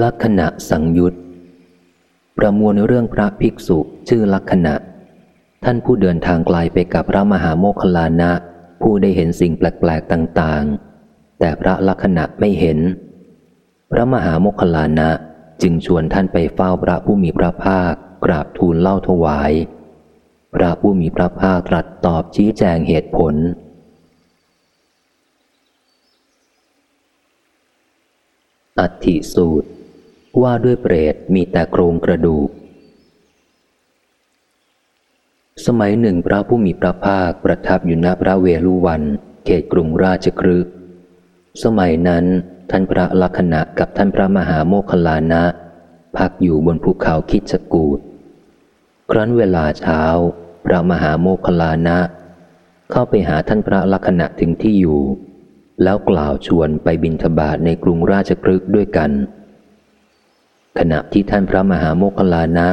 ลักษณะสังยุตประมวลเรื่องพระภิกษุชื่อลักษณะ ท่านผู้เดินทางไกลไปกับพระมหาโมคคลานะ ผู้ได้เห็นสิ่งแปลกๆต่างๆ แต่พระลักษณะไม่เห็น พระมหาโมคคลานะจึงชวนท่านไปเฝ้าพระผู้มีพระภาค กราบทูลเล่าถวาย พระผู้มีพระภาคตรัสตอบชี้แจงเหตุผลอัติสูตร ว่าด้วยเปรตมีแต่โครงกระดูก สมัยหนึ่งพระผู้มีพระภาคประทับอยู่ณพระเวลุวัน เขตกรุงราชครึกสมัยนั้นท่านพระลักษณะกับท่านพระมหาโมคลานะ พักอยู่บนภูเขาคิดสกูดครั้นเวลาเช้า พระมหาโมคคลานะ เข้าไปหาท่านพระลักษณะถึงที่อยู่ แล้วกล่าวชวนไปบินทบาทในกรุงราชครึกด้วยกัน ขณะที่ท่านพระมหาโมคคลานะ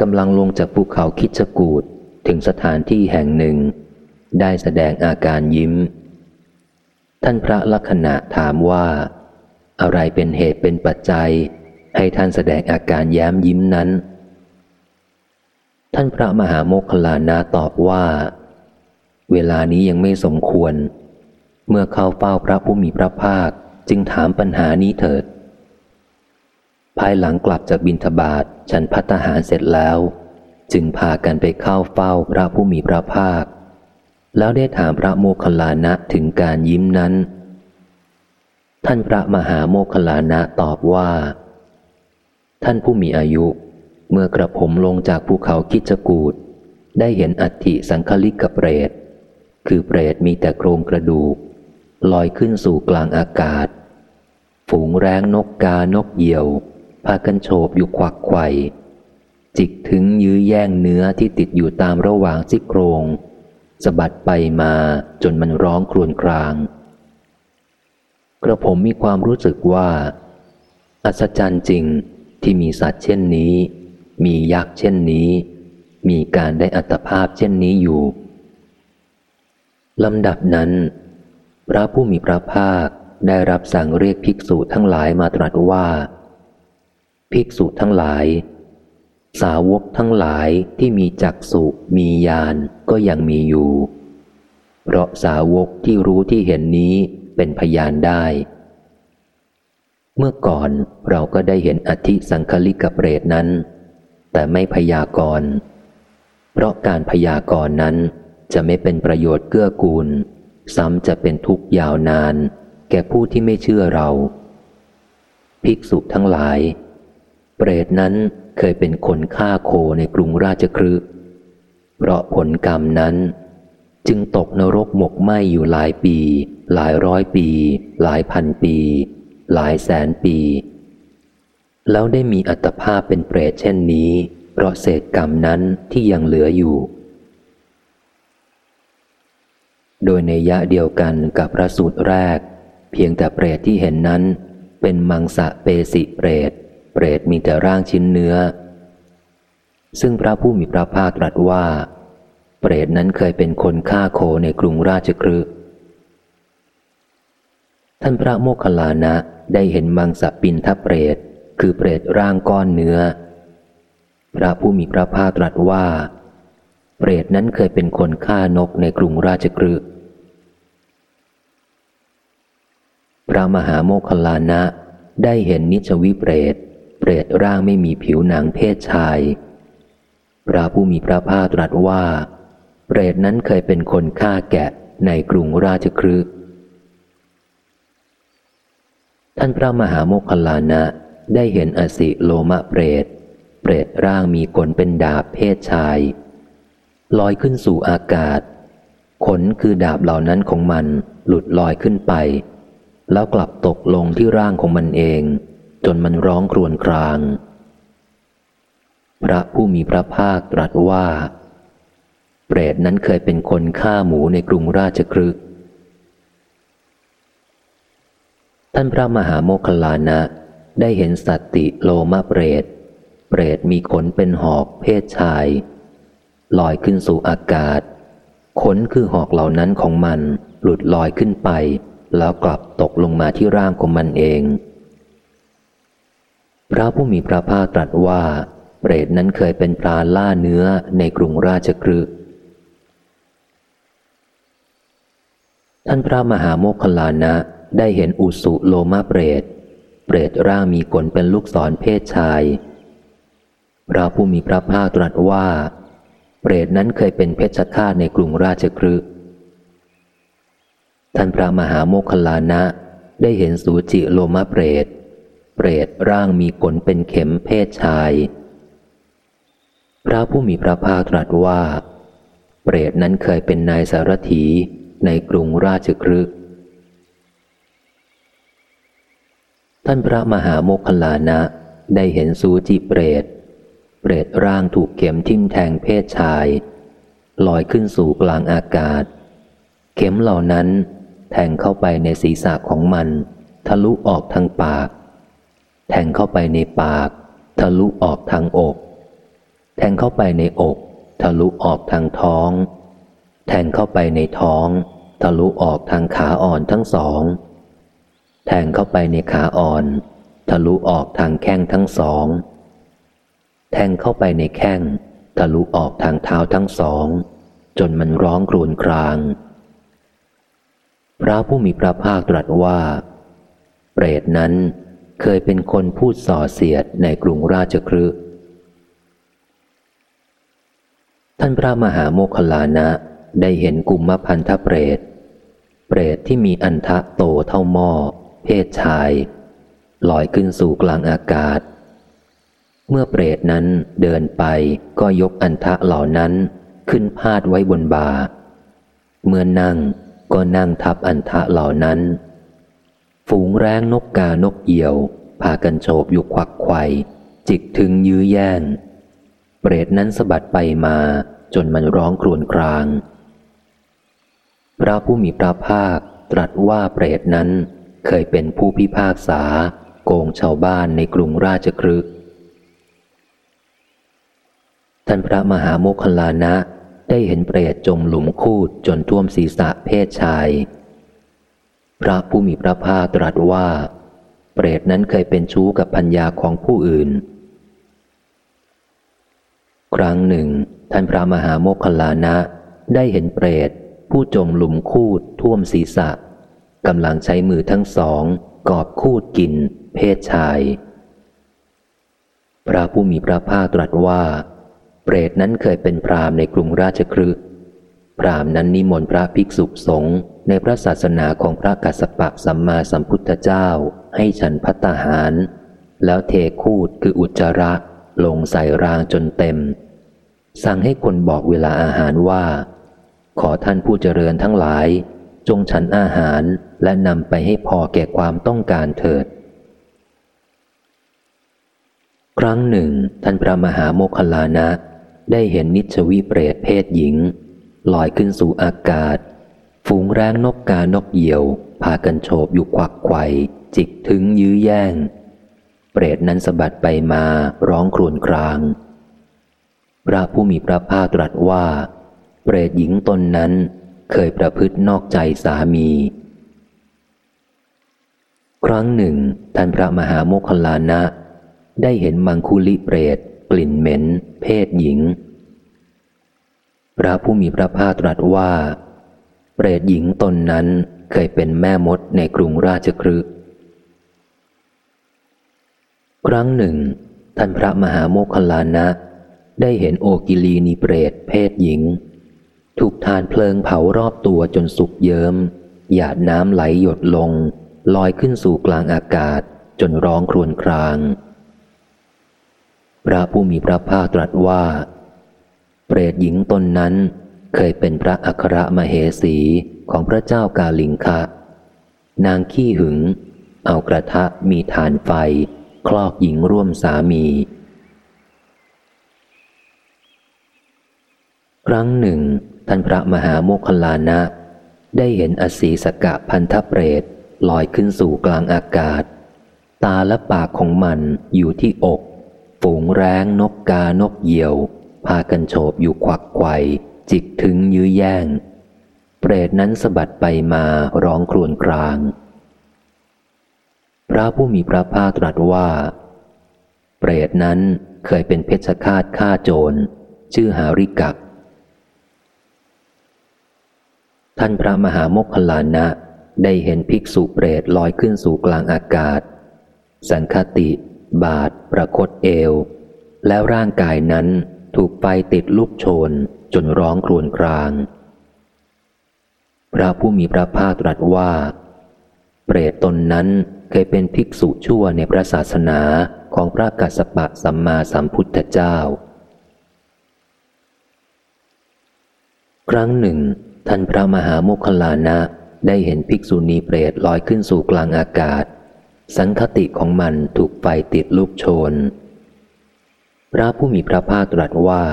กำลังลงจากภูเขาคิดจกูดถึงสถานที่แห่งหนึ่ง ได้แสดงอาการยิ้ม ท่านพระลักษณะถามว่า อะไรเป็นเหตุเป็นปัจจัย ให้ท่านแสดงอาการแย้มยิ้มนั้น ท่านพระมหาโมคคลานะตอบว่า เวลานี้ยังไม่สมควร เมื่อเข้าเฝ้าพระผู้มีพระภาคจึงถามปัญหานี้เถิด ภายหลังกลับจากบินทบาทฉันพัฒหารเสร็จแล้ว จึงพากันไปเข้าเฝ้าพระผู้มีพระภาค แล้วได้ถามพระโมคคัลลานะถึงการยิ้มนั้น ท่านพระมหาโมคคัลลานะตอบว่า ท่านผู้มีอายุ เมื่อกระผมลงจากภูเขาคิจกูดได้เห็นอัฐิสังคลิกเปรต คือเปรตมีแต่โครงกระดูก ลอยขึ้นสู่กลางอากาศ ฝูงแร้งนกกานกเหยี่ยว พากันโฉบอยู่ควักไข่จิกถึงยื้อแย่งเนื้อที่ติดอยู่ตามระหว่างซี่โครงสะบัดไปมาจนมันร้องครวญคราง กระผมมีความรู้สึกว่า อัศจรรย์จริงที่มีสัตว์เช่นนี้ มียักษ์เช่นนี้ มีการได้อัตภาพเช่นนี้อยู่ลำดับนั้น พระผู้มีพระภาคได้รับสั่งเรียกภิกษุทั้งหลายมาตรัสว่า ภิกษุทั้งหลาย สาวกทั้งหลายที่มีจักสุมีญาณก็ยังมีอยู่ เพราะสาวกที่รู้ที่เห็นนี้เป็นพยานได้ เมื่อก่อนเราก็ได้เห็นอธิสังคลิกเปรตนั้น แต่ไม่พยากรณ์เพราะการพยากรณ์นั้นจะไม่เป็นประโยชน์เกื้อกูล ซ้ำจะเป็นทุกข์ยาวนาน แก่ผู้ที่ไม่เชื่อเรา ภิกษุทั้งหลาย เปรตนั้นเคยเป็นคนฆ่าโคในกรุงราชครึเพราะผลกรรมนั้น จึงตกนรกหมกไหมอยู่หลายปี หลายร้อยปี หลายพันปี หลายแสนปี แล้วได้มีอัตภาพเป็นเปรตเช่นนี้ เพราะเศษกรรมนั้นที่ยังเหลืออยู่ โดยในยะเดียวกันกับพระสูตรแรก เพียงแต่เปรตที่เห็นนั้น เป็นมังสะเปสิเปรต เปรตมีแต่ร่างชิ้นเนื้อ ซึ่งพระผู้มีพระภาคตรัสว่า เปรตนั้นเคยเป็นคนฆ่าโคในกรุงราชครึท่านพระโมคคัลลานะได้เห็นมังสปินทเปรต คือเปรตร่างก้อนเนื้อ พระผู้มีพระภาคตรัสว่า เปรตนั้นเคยเป็นคนฆ่านกในกรุงราชกฤพระมหาโมคคัลลานะได้เห็นนิจวิเปรต รตร่างไม่มีผิวหนังเพศชาย พระผู้มีพระภาคตรัสว่า เปรตนั้นเคยเป็นคนฆ่าแกะในกรุงราชครึกท่านพระมหาโมคคลานะได้เห็นอสิโลมะเปรต เปรตร่างมีขนเป็นดาบเพศชายลอยขึ้นสู่อากาศ ขนคือดาบเหล่านั้นของมันหลุดลอยขึ้นไป แล้วกลับตกลงที่ร่างของมันเอง จนมันร้องครวญคราง พระผู้มีพระภาคตรัสว่า เปรตนั้นเคยเป็นคนฆ่าหมูในกรุงราชครึก ท่านพระมหาโมคลานะ ได้เห็นสัตติโลมาเปรต เปรตมีขนเป็นหอกเพศชาย ลอยขึ้นสู่อากาศ ขนคือหอกเหล่านั้นของมันหลุดลอยขึ้นไป แล้วกลับตกลงมาที่ร่างของมันเอง พระผู้มีพระภาคตรัสว่า เปรตนั้นเคยเป็นปลาล่าเนื้อในกรุงราชกฤห์ท่านพระมหาโมคคลานะได้เห็นอุสุโลมาเปรต เปรตร่างมีขนเป็นลูกศรเพศชาย พระผู้มีพระภาคตรัสว่า เปรตนั้นเคยเป็นเพชฌฆาตในกรุงราชกฤห์ท่านพระมหาโมคคลานะได้เห็นสูจิโลมาเปรต เปรตร่างมีขนเป็นเข็มเพศชาย พระผู้มีพระภาคตรัสว่า เปรตนั้นเคยเป็นนายสารถีในกรุงราชครึกท่านพระมหาโมคคลานะได้เห็นสูจิเปรต เปรตร่างถูกเข็มทิ่มแทงเพศชายลอยขึ้นสู่กลางอากาศ เข็มเหล่านั้นแทงเข้าไปในศีรษะของมัน ทะลุออกทางปาก แทงเข้าไปในปาก ทะลุออกทางอก แทงเข้าไปในอก ทะลุออกทางท้อง แทงเข้าไปในท้อง ทะลุออกทางขาอ่อนทั้งสอง แทงเข้าไปในขาอ่อน ทะลุออกทางแข้งทั้งสอง แทงเข้าไปในแข้ง ทะลุออกทางเท้าทั้งสอง จนมันร้องกรวนคราง พระผู้มีพระภาคตรัสว่า เปรตนั้น เคยเป็นคนพูดส่อเสียดในกรุงราชครืท่านพระมหาโมคลานะได้เห็นกุมมพันธเปรต เปรตที่มีอันทะโตเท่าหม้อ เพศชาย ลอยขึ้นสู่กลางอากาศ เมื่อเปรตนั้นเดินไปก็ยกอันทะเหล่านั้นขึ้นพาดไว้บนบา เมื่อนั่งก็นั่งทับอันทะเหล่านั้น ฝูงแร้งนกกานกเหยี่ยว พากันโฉบอยู่ควักไข่จิกถึงยื้อแย่ง เปรตนั้นสะบัดไปมาจนมันร้องครวญคราง พระผู้มีพระภาคตรัสว่าเปรตนั้นเคยเป็นผู้พิพากษา โกงชาวบ้านในกรุงราชครึกท่านพระมหาโมคคลานะได้เห็นเปรตจมหลุมคูดจนท่วมศีรษะเพศชาย พระผู้มีพระภาคตรัสว่า เปรตนั้นเคยเป็นชู้กับพัญญาของผู้อื่น ครั้งหนึ่ง ท่านพระมหาโมคคลานะ ได้เห็นเปรต ผู้จมหลุมคูดท่วมศีรษะกำลังใช้มือทั้งสอง กอบคูดกิน เพศชาย พระผู้มีพระภาคตรัสว่า เปรตนั้นเคยเป็นพรามในกรุงราชครึ พรามนั้นนิมนต์พระภิกษุสงฆ์ในพระศาสนาของพระกัสสปะสัมมาสัมพุทธเจ้า ให้ฉันพัตหาร แล้วเทคูดคืออุจจาระ ลงใส่รางจนเต็ม สั่งให้คนบอกเวลาอาหารว่า ขอท่านผู้เจริญทั้งหลาย จงฉันอาหารและนำไปให้พอแก่ความต้องการเถิด ครั้งหนึ่ง ท่านพระมหาโมคคลานะ ได้เห็นนิชวีเปรตเพศหญิง ลอยขึ้นสู่อากาศ ฝูงแร้งนกกานกเหยี่ยว พากันโฉบอยู่ควักไข่จิกถึงยื้อแย่ง เปรตนั้นสะบัดไปมาร้องครวญคราง พระผู้มีพระภาคตรัสว่า เปรตหญิงตนนั้นเคยประพฤตินอกใจสามี ครั้งหนึ่ง ท่านพระมหาโมคคลานะ ได้เห็นมังคุลิเปรต กลิ่นเหม็น เพศหญิง พระผู้มีพระภาคตรัสว่า เปรตหญิงตนนั้นเคยเป็นแม่มดในกรุงราชครึกครั้งหนึ่ง ท่านพระมหาโมคคลานะ ได้เห็นโอกิลีนีเปรตเพศหญิง ถูกทานเพลิงเผารอบตัวจนสุกเยิม้มหยาดน้ำไหลหยดลง ลอยขึ้นสู่กลางอากาศจนร้องครวญคราง พระผู้มีพระภาคตรัสว่า เปรตหญิงตนนั้นเคยเป็นพระอัครมเหสีของพระเจ้ากาลิงคะ นางขี้หึง เอากระทะมีฐานไฟ คลอกหญิงร่วมสามี ครั้งหนึ่ง ท่านพระมหาโมคคลานะ ได้เห็นอสีสกะพันธเปรตลอยขึ้นสู่กลางอากาศ ตาและปากของมันอยู่ที่อก ฝูงแร้งนกกานกเหยี่ยว พากันโฉบอยู่ควักไข่จิกถึงยื้อแย่ง เปรตนั้นสะบัดไปมาร้องครวญคราง พระผู้มีพระภาคตรัสว่า เปรตนั้นเคยเป็นเพชฌฆาตฆ่าโจร ชื่อหาริกัก ท่านพระมหาโมคคลานะได้เห็นภิกษุเปรตลอยขึ้นสู่กลางอากาศ สังคติ บาท ประคตเอว แล้วร่างกายนั้น ถูกไฟติดลูกโชน จนร้องครวญคราง พระผู้มีพระภาคตรัสว่า เปรตตนนั้นเคยเป็นภิกษุชั่วในพระศาสนาของพระกัสสปะสัมมาสัมพุทธเจ้า ครั้งหนึ่ง ท่านพระมหาโมคคลานะได้เห็นภิกษุณีเปรตลอยขึ้นสู่กลางอากาศ สังคติของมันถูกไฟติดลูกโชน พระผู้มีพระภาคตรัสว่า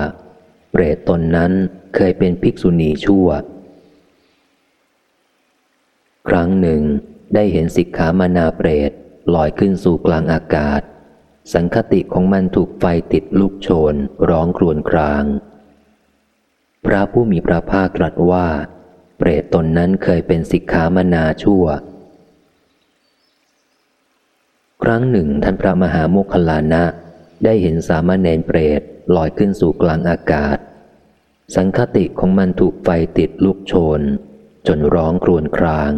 เปรตตนนั้นเคยเป็นภิกษุณีชั่ว ครั้งหนึ่ง ได้เห็นสิกขามานาเปรตลอยขึ้นสู่กลางอากาศ สังคติของมันถูกไฟติดลูกโชน ร้องครวญคราง พระผู้มีพระภาคตรัสว่า เปรตตนนั้นเคยเป็นสิกขามานาชั่ว ครั้งหนึ่งท่านพระมหาโมคคลานะ ได้เห็นสามเณรเปรตลอยขึ้นสู่กลางอากาศ สังคติของมันถูกไฟติดลูกโชน จนร้องครวญคราง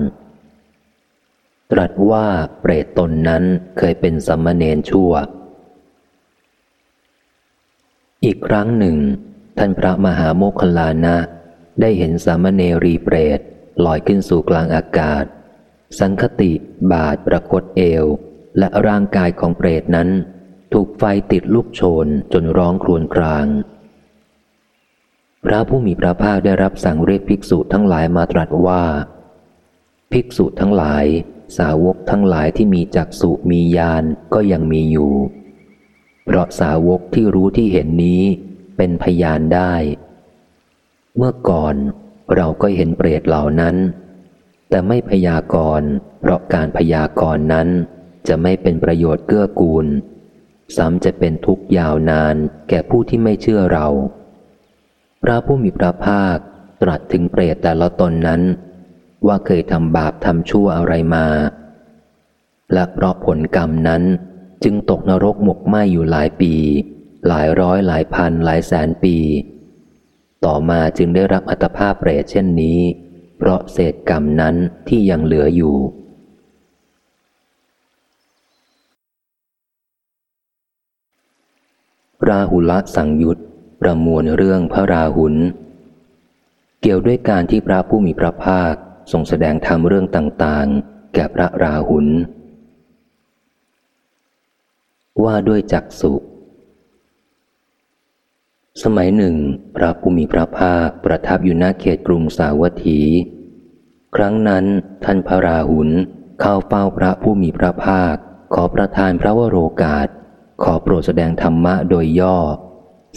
ตรัสว่าเปรตตนนั้นเคยเป็นสัมเนนชั่ว อีกครั้งหนึ่ง ท่านพระมหาโมคคลานะ ได้เห็นสามเณรีเปรตลอยขึ้นสู่กลางอากาศ สังคติบาดประคตเอว และร่างกายของเปรตนั้น ถูกไฟติดลูกโชนจนร้องครวญคราง พระผู้มีพระภาคได้รับสั่งเรียกภิกษุทั้งหลายมาตรัสว่า ภิกษุทั้งหลาย สาวกทั้งหลายที่มีจักสุมีญาณก็ยังมีอยู่ เพราะสาวกที่รู้ที่เห็นนี้เป็นพยานได้ เมื่อก่อนเราก็เห็นเปรตเหล่านั้น แต่ไม่พยากรณ์เพราะการพยากรณ์นั้นจะไม่เป็นประโยชน์เกื้อกูล ซ้ำจะเป็นทุกข์ยาวนานแก่ผู้ที่ไม่เชื่อเรา พระผู้มีพระภาคตรัสถึงเปรตแต่ละตนนั้น ว่าเคยทำบาปทำชั่วอะไรมา และเพราะผลกรรมนั้นจึงตกนรกหมกไหมอยู่หลายปี หลายร้อยหลายพันหลายแสนปี ต่อมาจึงได้รับอัตภาพเปรตเช่นนี้ เพราะเศษกรรมนั้นที่ยังเหลืออยู่ ราหุลสังยุตประมวลเรื่องพระราหุล เกี่ยวด้วยการที่พระผู้มีพระภาคทรงแสดงธรรมเรื่องต่างๆ แก่พระราหุล ว่าด้วยจักสุสมัยหนึ่ง พระภูมิพระภาคประทับอยู่หน้าเขตกรุงสาวัตถี ครั้งนั้นท่านพระราหุลเข้าเฝ้าพระผู้มีพระภาค ขอประทานพระวโรกาส ขอโปรดแสดงธรรมะโดยย่อ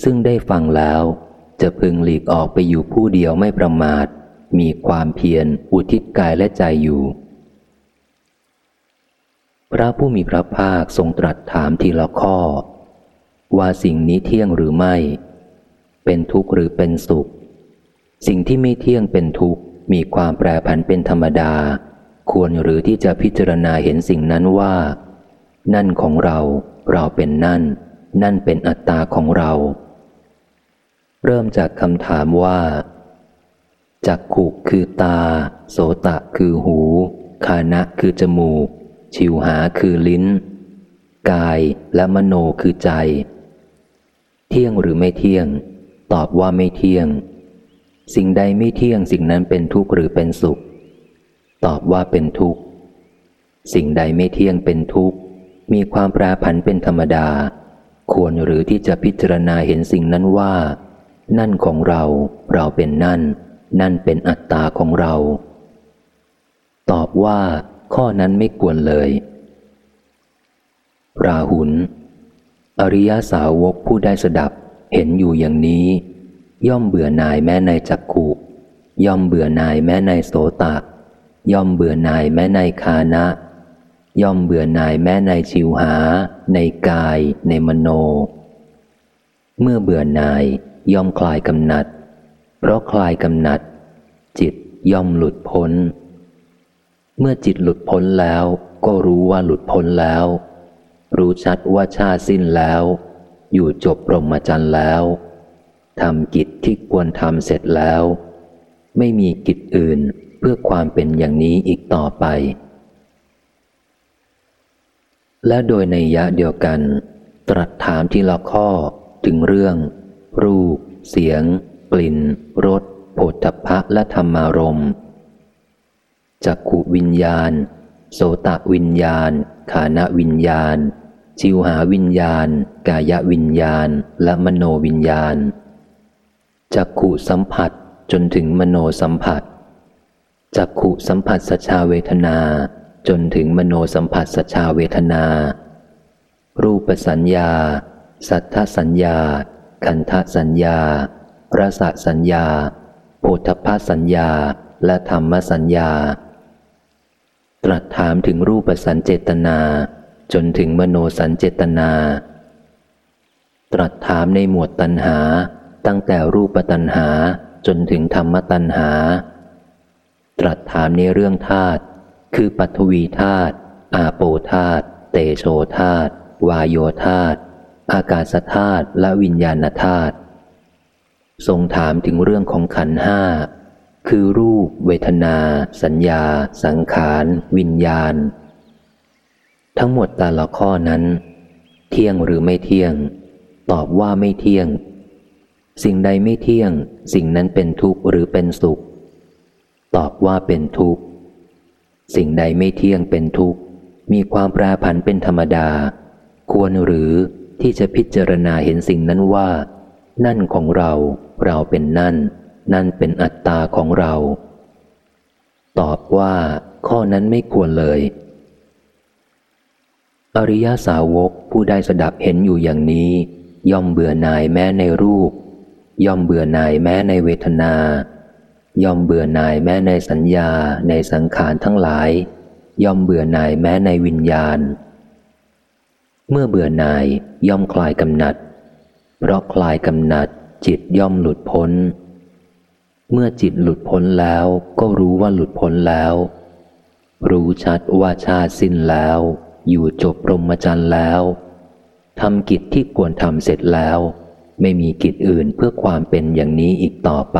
ซึ่งได้ฟังแล้ว จะพึงหลีกออกไปอยู่ผู้เดียวไม่ประมาท มีความเพียรอุทิศกายและใจอยู่ พระผู้มีพระภาคทรงตรัสถามทีละข้อ ว่าสิ่งนี้เที่ยงหรือไม่ เป็นทุกข์หรือเป็นสุข สิ่งที่ไม่เที่ยงเป็นทุกข์มีความแปรผันเป็นธรรมดา ควรหรือที่จะพิจารณาเห็นสิ่งนั้นว่า นั่นของเรา เราเป็นนั่น นั่นเป็นอัตตาของเรา เริ่มจากคำถามว่าจักขุคือตา โสตะคือหู คานะคือจมูก ชิวหาคือลิ้น กายและมโนคือใจ เที่ยงหรือไม่เที่ยง ตอบว่าไม่เที่ยง สิ่งใดไม่เที่ยงสิ่งนั้นเป็นทุกข์หรือเป็นสุข ตอบว่าเป็นทุกข์ สิ่งใดไม่เที่ยงเป็นทุกข์ มีความแปรผันเป็นธรรมดา ควรหรือที่จะพิจารณาเห็นสิ่งนั้นว่า นั่นของเรา เราเป็นนั่น นั่นเป็นอัตตาของเรา ตอบว่าข้อนั้นไม่ควรเลยราหุลอริยสาวกผู้ได้สดับเห็นอยู่อย่างนี้ ย่อมเบื่อหน่ายแม้ในจักขุย่อมเบื่อหน่ายแม้ในโสตะ ย่อมเบื่อหน่ายแม้ในคานะ ย่อมเบื่อหน่ายแม้ในชิวหา ในกาย ในมโน เมื่อเบื่อหน่ายย่อมคลายกำหนัด เพราะคลายกำหนัด จิตย่อมหลุดพ้น เมื่อจิตหลุดพ้นแล้วก็รู้ว่าหลุดพ้นแล้ว รู้ชัดว่าชาสิ้นแล้ว อยู่จบปรมจันทร์แล้วทำกิจที่ควรทำเสร็จแล้ว ไม่มีกิจอื่นเพื่อความเป็นอย่างนี้อีกต่อไป และโดยในยะเดียวกัน ตรัสถามที่ละข้อถึงเรื่อง รูป เสียง กลิ่นรสโผฏฐพะและธรรมารมจักขุวิญญาณ โสตะวิญญาณ ขานวิญญาณจิวหาวิญญาณ กายวิญญาณ และมโนวิญญาณจักขุสัมผัสจนถึงมโนสัมผัสจักขุสัมผัสสชาเวทนา จนถึงมโนสัมผัสสชาเวทนา รูปสัญญา สัทธสัญญา คันธสัญญา รสสัญญาโพธพสัญญา และธรรมสัญญา ตรัสถามถึงรูปสัญเจตนา จนถึงมโนสัญเจตนา ตรัสถามในหมวดตัณหา ตั้งแต่รูปตัณหาจนถึงธรรมตัณหา ตรัสถามในเรื่องธาตุ คือปัทวีธาตุอาโปธาตุเตโชธาตุวายโยธาตุอากาศธาตุและวิญญาณธาตุทรงถามถึงเรื่องของขันห้าคือรูป เวทนา สัญญา สังขาร วิญญาณ ทั้งหมดแต่ละข้อนั้น เที่ยงหรือไม่เที่ยง ตอบว่าไม่เที่ยง สิ่งใดไม่เที่ยง สิ่งนั้นเป็นทุกข์หรือเป็นสุข ตอบว่าเป็นทุกข์ สิ่งใดไม่เที่ยงเป็นทุกข์ มีความแปรผันเป็นธรรมดา ควรหรือที่จะพิจารณาเห็นสิ่งนั้นว่า นั่นของเรา เราเป็นนั่น นั่นเป็นอัตตาของเรา ตอบว่าข้อนั้นไม่ควรเลย อริยสาวกผู้ได้สดับเห็นอยู่อย่างนี้ ย่อมเบื่อหน่ายแม้ในรูป ย่อมเบื่อหน่ายแม้ในเวทนา ย่อมเบื่อหน่ายแม้ในสัญญาในสังขารทั้งหลาย ย่อมเบื่อหน่ายแม้ในวิญญาณ เมื่อเบื่อหน่ายย่อมคลายกำหนัด เพราะคลายกำหนัดจิตย่อมหลุดพ้น เมื่อจิตหลุดพ้นแล้วก็รู้ว่าหลุดพ้นแล้ว รู้ชัดว่าชาสิ้นแล้ว อยู่จบรมจันทร์แล้วทำกิจที่ควรทำเสร็จแล้ว ไม่มีกิจอื่นเพื่อความเป็นอย่างนี้อีกต่อไป